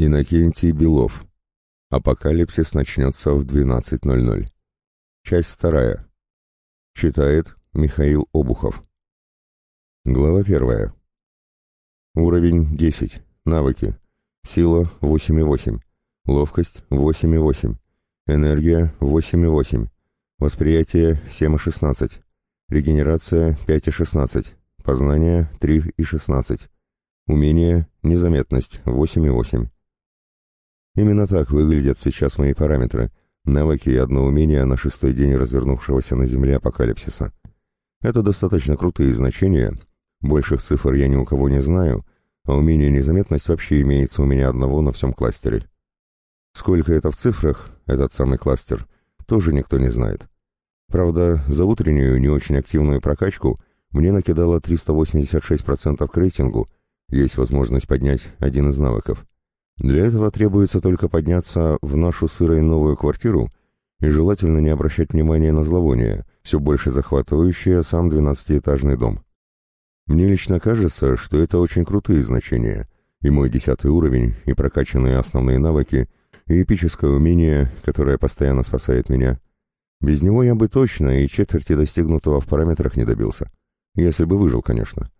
Иннокентий Белов. Апокалипсис начнется в 12.00. Часть вторая. Читает Михаил Обухов. Глава первая. Уровень 10. Навыки. Сила 8,8. Ловкость 8,8. Энергия 8,8. Восприятие 7,16. Регенерация 5,16. Познание 3,16. Умение незаметность 8,8. Именно так выглядят сейчас мои параметры, навыки и одно умение на шестой день развернувшегося на Земле апокалипсиса. Это достаточно крутые значения, больших цифр я ни у кого не знаю, а умение незаметность вообще имеется у меня одного на всем кластере. Сколько это в цифрах, этот самый кластер, тоже никто не знает. Правда, за утреннюю не очень активную прокачку мне накидало 386% к рейтингу, есть возможность поднять один из навыков. Для этого требуется только подняться в нашу сырой новую квартиру и желательно не обращать внимания на зловоние, все больше захватывающее сам двенадцатиэтажный дом. Мне лично кажется, что это очень крутые значения, и мой десятый уровень, и прокачанные основные навыки, и эпическое умение, которое постоянно спасает меня. Без него я бы точно и четверти достигнутого в параметрах не добился. Если бы выжил, конечно.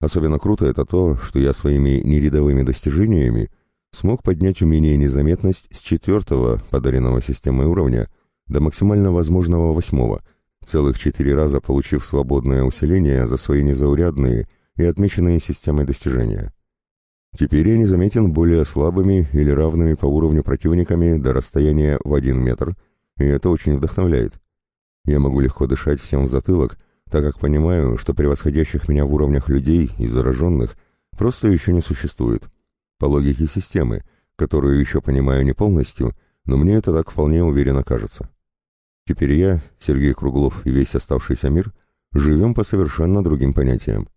Особенно круто это то, что я своими нерядовыми достижениями смог поднять умение незаметность с четвертого, подаренного системой уровня, до максимально возможного восьмого, целых четыре раза получив свободное усиление за свои незаурядные и отмеченные системой достижения. Теперь я незаметен более слабыми или равными по уровню противниками до расстояния в один метр, и это очень вдохновляет. Я могу легко дышать всем в затылок, так как понимаю, что превосходящих меня в уровнях людей и зараженных просто еще не существует по логике системы, которую еще понимаю не полностью, но мне это так вполне уверенно кажется. Теперь я, Сергей Круглов и весь оставшийся мир живем по совершенно другим понятиям.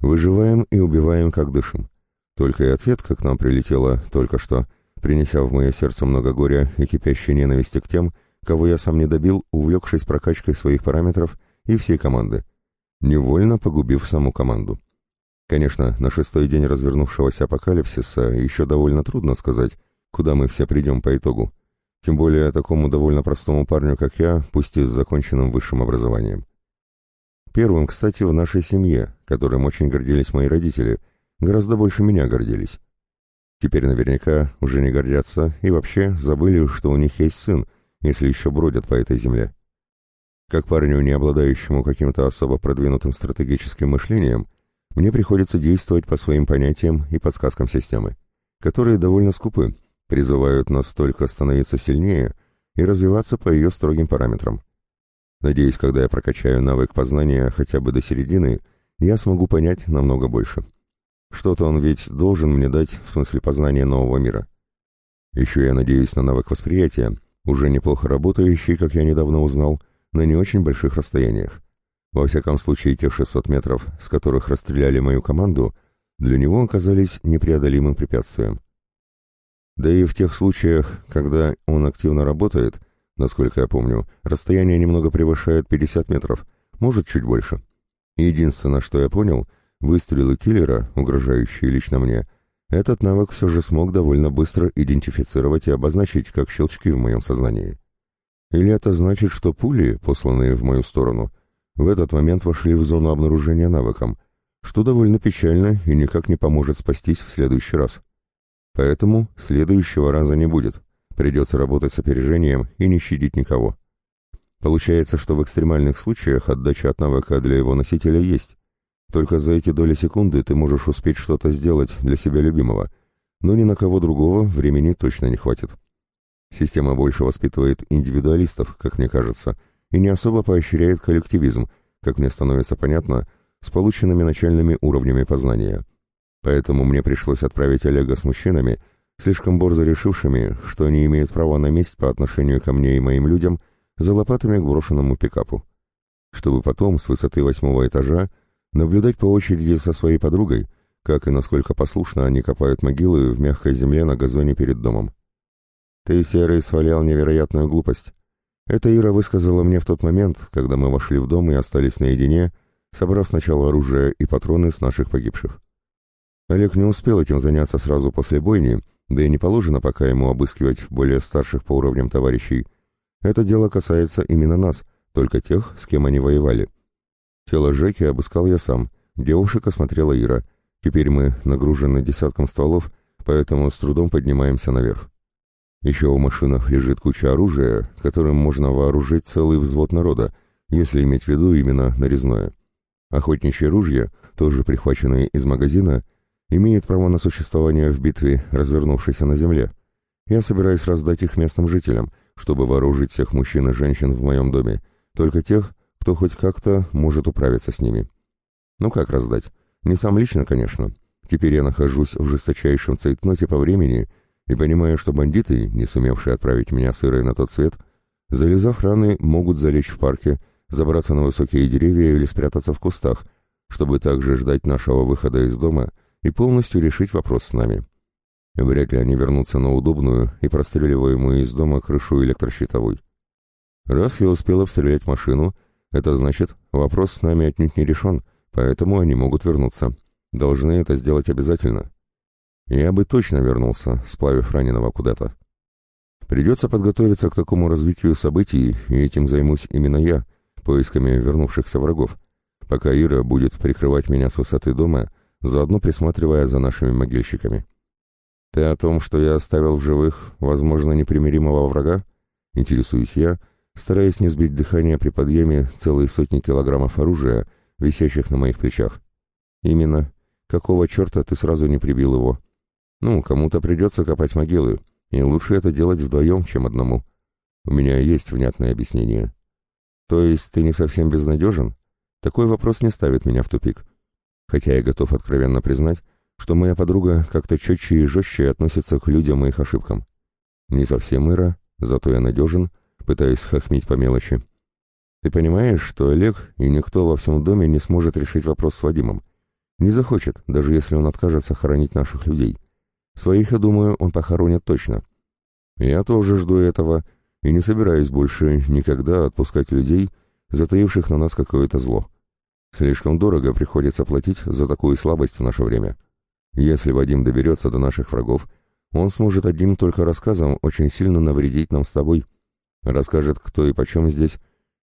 Выживаем и убиваем, как дышим. Только и ответка к нам прилетела только что, принеся в мое сердце много горя и кипящей ненависти к тем, кого я сам не добил, увлекшись прокачкой своих параметров и всей команды, невольно погубив саму команду. Конечно, на шестой день развернувшегося апокалипсиса еще довольно трудно сказать, куда мы все придем по итогу. Тем более такому довольно простому парню, как я, пусть и с законченным высшим образованием. Первым, кстати, в нашей семье, которым очень гордились мои родители, гораздо больше меня гордились. Теперь наверняка уже не гордятся и вообще забыли, что у них есть сын, если еще бродят по этой земле. Как парню, не обладающему каким-то особо продвинутым стратегическим мышлением, мне приходится действовать по своим понятиям и подсказкам системы, которые довольно скупы, призывают нас только становиться сильнее и развиваться по ее строгим параметрам. Надеюсь, когда я прокачаю навык познания хотя бы до середины, я смогу понять намного больше. Что-то он ведь должен мне дать в смысле познания нового мира. Еще я надеюсь на навык восприятия, уже неплохо работающий, как я недавно узнал, на не очень больших расстояниях. Во всяком случае, те 600 метров, с которых расстреляли мою команду, для него оказались непреодолимым препятствием. Да и в тех случаях, когда он активно работает, насколько я помню, расстояние немного превышает 50 метров, может чуть больше. Единственное, что я понял, выстрелы киллера, угрожающие лично мне, этот навык все же смог довольно быстро идентифицировать и обозначить как щелчки в моем сознании. Или это значит, что пули, посланные в мою сторону, в этот момент вошли в зону обнаружения навыком, что довольно печально и никак не поможет спастись в следующий раз. Поэтому следующего раза не будет, придется работать с опережением и не щадить никого. Получается, что в экстремальных случаях отдача от навыка для его носителя есть. Только за эти доли секунды ты можешь успеть что-то сделать для себя любимого, но ни на кого другого времени точно не хватит. Система больше воспитывает индивидуалистов, как мне кажется, и не особо поощряет коллективизм, как мне становится понятно, с полученными начальными уровнями познания. Поэтому мне пришлось отправить Олега с мужчинами, слишком борзо решившими, что они имеют право на месть по отношению ко мне и моим людям, за лопатами к брошенному пикапу. Чтобы потом, с высоты восьмого этажа, наблюдать по очереди со своей подругой, как и насколько послушно они копают могилы в мягкой земле на газоне перед домом. «Ты, Серый, свалял невероятную глупость», это Ира высказала мне в тот момент, когда мы вошли в дом и остались наедине, собрав сначала оружие и патроны с наших погибших. Олег не успел этим заняться сразу после бойни, Да и не положено пока ему обыскивать более старших по уровням товарищей. Это дело касается именно нас, только тех, с кем они воевали. Тело Жеки обыскал я сам, девушек осмотрела Ира. Теперь мы нагружены десятком стволов, поэтому с трудом поднимаемся наверх. Еще в машинах лежит куча оружия, которым можно вооружить целый взвод народа, если иметь в виду именно нарезное. Охотничьи ружья, тоже прихваченные из магазина, имеют право на существование в битве, развернувшейся на земле. Я собираюсь раздать их местным жителям, чтобы вооружить всех мужчин и женщин в моем доме, только тех, кто хоть как-то может управиться с ними. Ну как раздать? Не сам лично, конечно. Теперь я нахожусь в жесточайшем цейтноте по времени и понимаю, что бандиты, не сумевшие отправить меня сырой на тот свет, залезав раны, могут залечь в парке, забраться на высокие деревья или спрятаться в кустах, чтобы также ждать нашего выхода из дома и полностью решить вопрос с нами. Вряд ли они вернутся на удобную и простреливаемую из дома крышу электрощитовой. Раз я успел обстрелять машину, это значит, вопрос с нами отнюдь не решен, поэтому они могут вернуться. Должны это сделать обязательно. Я бы точно вернулся, сплавив раненого куда-то. Придется подготовиться к такому развитию событий, и этим займусь именно я, поисками вернувшихся врагов, пока Ира будет прикрывать меня с высоты дома, заодно присматривая за нашими могильщиками. «Ты о том, что я оставил в живых, возможно, непримиримого врага?» — интересуюсь я, стараясь не сбить дыхание при подъеме целые сотни килограммов оружия, висящих на моих плечах. «Именно. Какого черта ты сразу не прибил его?» «Ну, кому-то придется копать могилы, и лучше это делать вдвоем, чем одному. У меня есть внятное объяснение». То есть ты не совсем безнадежен? Такой вопрос не ставит меня в тупик. Хотя я готов откровенно признать, что моя подруга как-то четче и жестче относится к людям и их ошибкам. Не совсем Ира, зато я надежен, пытаюсь хохмить по мелочи. Ты понимаешь, что Олег и никто во всем доме не сможет решить вопрос с Вадимом? Не захочет, даже если он откажется хоронить наших людей. Своих, я думаю, он похоронит точно. Я тоже жду этого и не собираюсь больше никогда отпускать людей, затаивших на нас какое-то зло. Слишком дорого приходится платить за такую слабость в наше время. Если Вадим доберется до наших врагов, он сможет одним только рассказом очень сильно навредить нам с тобой. Расскажет, кто и почем здесь.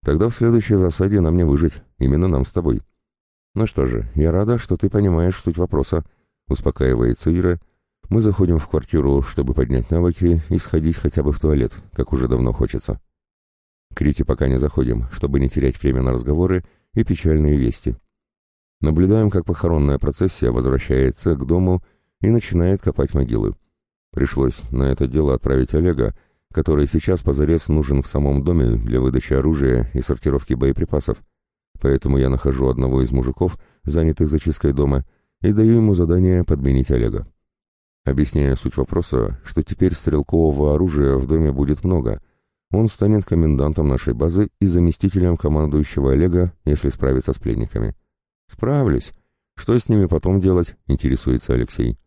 Тогда в следующей засаде нам не выжить, именно нам с тобой. Ну что же, я рада, что ты понимаешь суть вопроса, успокаивается Ира, мы заходим в квартиру, чтобы поднять навыки и сходить хотя бы в туалет, как уже давно хочется. К Рите пока не заходим, чтобы не терять время на разговоры и печальные вести. Наблюдаем, как похоронная процессия возвращается к дому и начинает копать могилы. Пришлось на это дело отправить Олега, который сейчас позарез нужен в самом доме для выдачи оружия и сортировки боеприпасов. Поэтому я нахожу одного из мужиков, занятых зачисткой дома, и даю ему задание подменить Олега объясняя суть вопроса, что теперь стрелкового оружия в доме будет много. Он станет комендантом нашей базы и заместителем командующего Олега, если справится с пленниками. «Справлюсь. Что с ними потом делать?» — интересуется Алексей.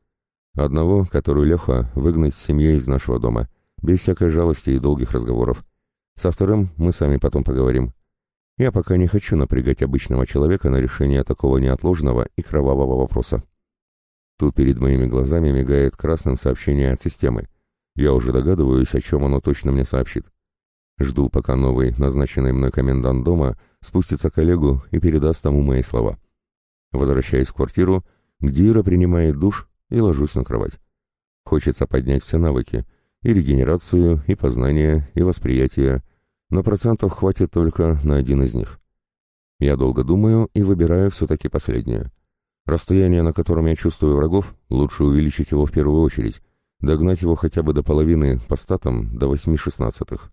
«Одного, который Леха, выгнать с семьей из нашего дома, без всякой жалости и долгих разговоров. Со вторым мы сами потом поговорим. Я пока не хочу напрягать обычного человека на решение такого неотложного и кровавого вопроса». Тут перед моими глазами мигает красным сообщение от системы. Я уже догадываюсь, о чем оно точно мне сообщит. Жду, пока новый, назначенный мной комендант дома, спустится к коллегу и передаст тому мои слова. Возвращаюсь в квартиру, где Ира принимает душ и ложусь на кровать. Хочется поднять все навыки, и регенерацию, и познание, и восприятие, но процентов хватит только на один из них. Я долго думаю и выбираю все-таки последнее — Расстояние, на котором я чувствую врагов, лучше увеличить его в первую очередь, догнать его хотя бы до половины по статам до восьми шестнадцатых.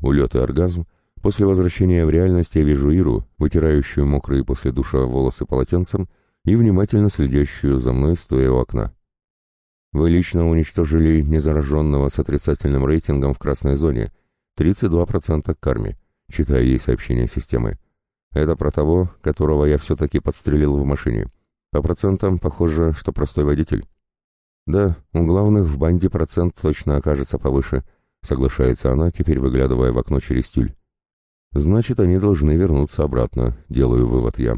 Улет и оргазм. После возвращения в реальность я вижу Иру, вытирающую мокрые после душа волосы полотенцем и внимательно следящую за мной, стоя у окна. Вы лично уничтожили незараженного с отрицательным рейтингом в красной зоне, 32% к карме, читая ей сообщение системы. Это про того, которого я все-таки подстрелил в машине. По процентам похоже, что простой водитель. Да, у главных в банде процент точно окажется повыше, соглашается она, теперь выглядывая в окно через тюль. Значит, они должны вернуться обратно, делаю вывод я.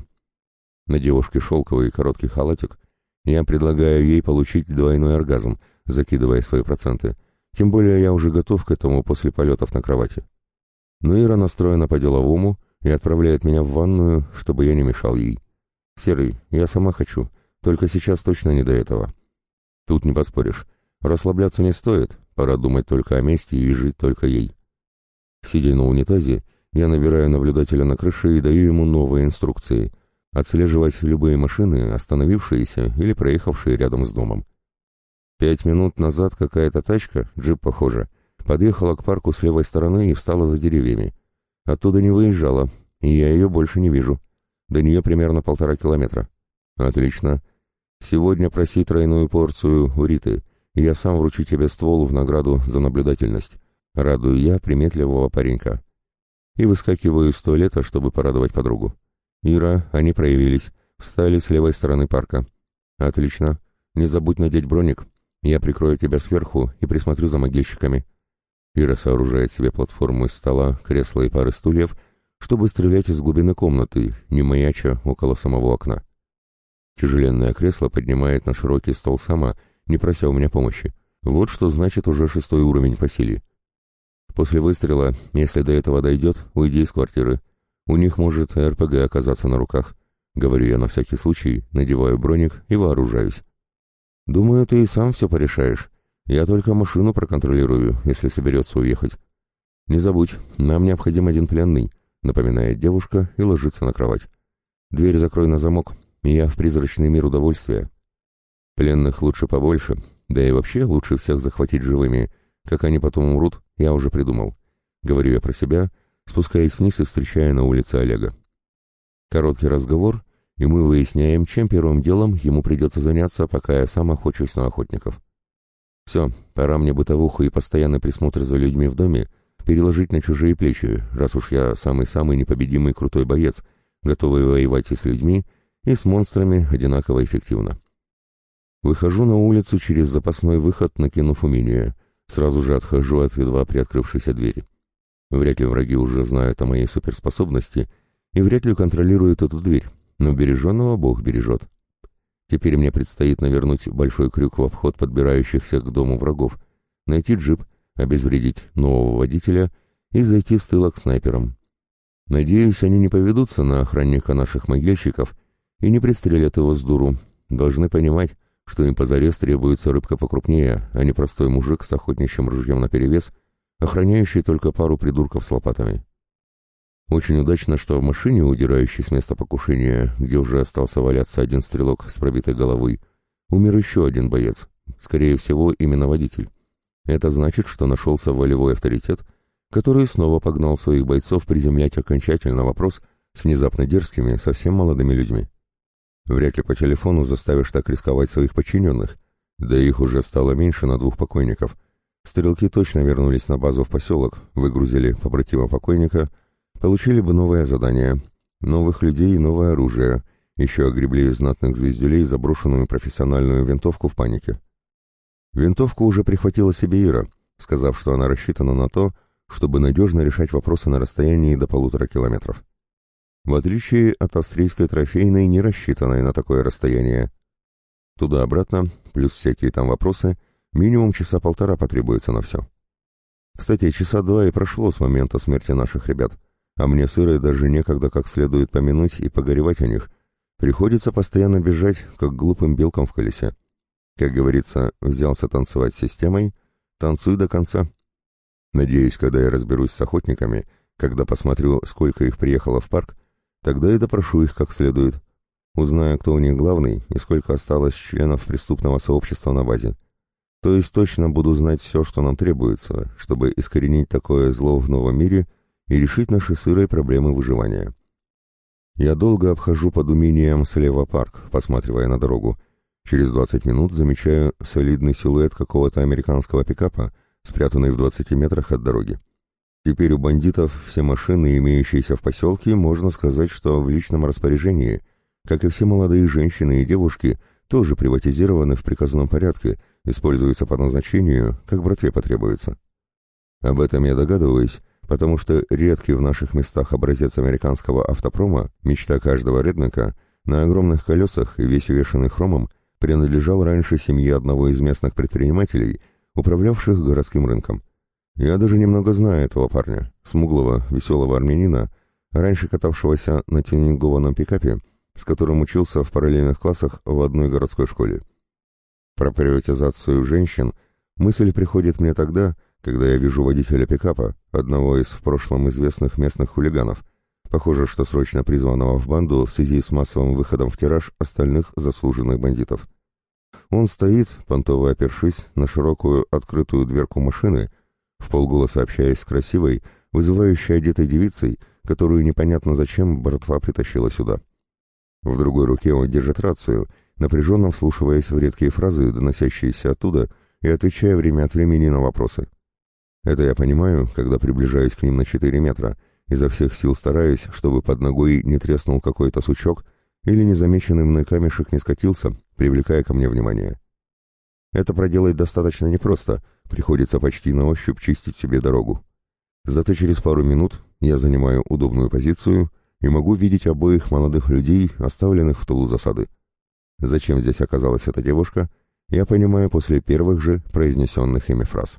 На девушке шелковый короткий халатик, Я предлагаю ей получить двойной оргазм, закидывая свои проценты. Тем более я уже готов к этому после полетов на кровати. Но Ира настроена по-деловому и отправляет меня в ванную, чтобы я не мешал ей. «Серый, я сама хочу, только сейчас точно не до этого». Тут не поспоришь. Расслабляться не стоит, пора думать только о месте и жить только ей. Сидя на унитазе, я набираю наблюдателя на крыше и даю ему новые инструкции — отслеживать любые машины, остановившиеся или проехавшие рядом с домом. Пять минут назад какая-то тачка, джип похоже, подъехала к парку с левой стороны и встала за деревьями. Оттуда не выезжала, и я ее больше не вижу. До нее примерно полтора километра. Отлично. Сегодня проси тройную порцию у Риты, я сам вручу тебе ствол в награду за наблюдательность. Радую я приметливого паренька и выскакиваю из туалета, чтобы порадовать подругу. «Ира, они проявились, встали с левой стороны парка». «Отлично. Не забудь надеть броник. Я прикрою тебя сверху и присмотрю за могильщиками». Ира сооружает себе платформу из стола, кресла и пары стульев, чтобы стрелять из глубины комнаты, не маяча около самого окна. Тяжеленное кресло поднимает на широкий стол сама, не прося у меня помощи. Вот что значит уже шестой уровень по силе. После выстрела, если до этого дойдет, уйди из квартиры. У них может РПГ оказаться на руках. Говорю я на всякий случай, надеваю броник и вооружаюсь. Думаю, ты и сам все порешаешь. Я только машину проконтролирую, если соберется уехать. Не забудь, нам необходим один пленный, напоминает девушка и ложится на кровать. Дверь закрой на замок, и я в призрачный мир удовольствия. Пленных лучше побольше, да и вообще лучше всех захватить живыми, как они потом умрут, я уже придумал. Говорю я про себя, спускаясь вниз и встречая на улице Олега. Короткий разговор, и мы выясняем, чем первым делом ему придется заняться, пока я сам охочусь на охотников. Все, пора мне бытовуху и постоянный присмотр за людьми в доме переложить на чужие плечи, раз уж я самый-самый непобедимый крутой боец, готовый воевать и с людьми, и с монстрами одинаково эффективно. Выхожу на улицу через запасной выход, накинув умение. Сразу же отхожу от едва приоткрывшейся двери. Вряд ли враги уже знают о моей суперспособности и вряд ли контролируют эту дверь, но береженного Бог бережет. Теперь мне предстоит навернуть большой крюк в обход подбирающихся к дому врагов, найти джип, обезвредить нового водителя и зайти с тыла к снайперам. Надеюсь, они не поведутся на охранника наших могильщиков и не пристрелят его с дуру. Должны понимать, что им позарез требуется рыбка покрупнее, а не простой мужик с охотничьим ружьем наперевес, охраняющий только пару придурков с лопатами. Очень удачно, что в машине, удирающей с места покушения, где уже остался валяться один стрелок с пробитой головой, умер еще один боец, скорее всего, именно водитель. Это значит, что нашелся волевой авторитет, который снова погнал своих бойцов приземлять окончательно вопрос с внезапно дерзкими, совсем молодыми людьми. Вряд ли по телефону заставишь так рисковать своих подчиненных. Да их уже стало меньше на двух покойников. Стрелки точно вернулись на базу в поселок, выгрузили побратима покойника, получили бы новое задание, новых людей и новое оружие, еще огребли из знатных звездюлей заброшенную профессиональную винтовку в панике. Винтовку уже прихватила себе Ира, сказав, что она рассчитана на то, чтобы надежно решать вопросы на расстоянии до полутора километров в отличие от австрийской трофейной, не рассчитанной на такое расстояние. Туда-обратно, плюс всякие там вопросы, минимум часа полтора потребуется на все. Кстати, часа два и прошло с момента смерти наших ребят, а мне сырой даже некогда как следует помянуть и погоревать о них. Приходится постоянно бежать, как глупым белкам в колесе. Как говорится, взялся танцевать системой, танцуй до конца. Надеюсь, когда я разберусь с охотниками, когда посмотрю, сколько их приехало в парк, Тогда и допрошу их как следует. Узнаю, кто у них главный и сколько осталось членов преступного сообщества на базе. То есть точно буду знать все, что нам требуется, чтобы искоренить такое зло в новом мире и решить наши сырые проблемы выживания. Я долго обхожу под умением слева парк, посматривая на дорогу. Через 20 минут замечаю солидный силуэт какого-то американского пикапа, спрятанный в 20 метрах от дороги. Теперь у бандитов все машины, имеющиеся в поселке, можно сказать, что в личном распоряжении, как и все молодые женщины и девушки, тоже приватизированы в приказном порядке, используются по назначению, как братве потребуется. Об этом я догадываюсь, потому что редкий в наших местах образец американского автопрома, мечта каждого реднека, на огромных колесах и весь увешанный хромом, принадлежал раньше семье одного из местных предпринимателей, управлявших городским рынком. Я даже немного знаю этого парня, смуглого, веселого армянина, раньше катавшегося на тюнингованном пикапе, с которым учился в параллельных классах в одной городской школе. Про приватизацию женщин мысль приходит мне тогда, когда я вижу водителя пикапа, одного из в прошлом известных местных хулиганов, похоже, что срочно призванного в банду в связи с массовым выходом в тираж остальных заслуженных бандитов. Он стоит, понтово опершись на широкую открытую дверку машины, в полголоса общаясь с красивой, вызывающей одетой девицей, которую непонятно зачем братва притащила сюда. В другой руке он держит рацию, напряженно вслушиваясь в редкие фразы, доносящиеся оттуда, и отвечая время от времени на вопросы. Это я понимаю, когда приближаюсь к ним на 4 метра, изо всех сил стараясь, чтобы под ногой не треснул какой-то сучок или незамеченный мной камешек не скатился, привлекая ко мне внимание. Это проделать достаточно непросто, приходится почти на ощупь чистить себе дорогу. Зато через пару минут я занимаю удобную позицию и могу видеть обоих молодых людей, оставленных в тылу засады. Зачем здесь оказалась эта девушка, я понимаю после первых же произнесенных ими фраз.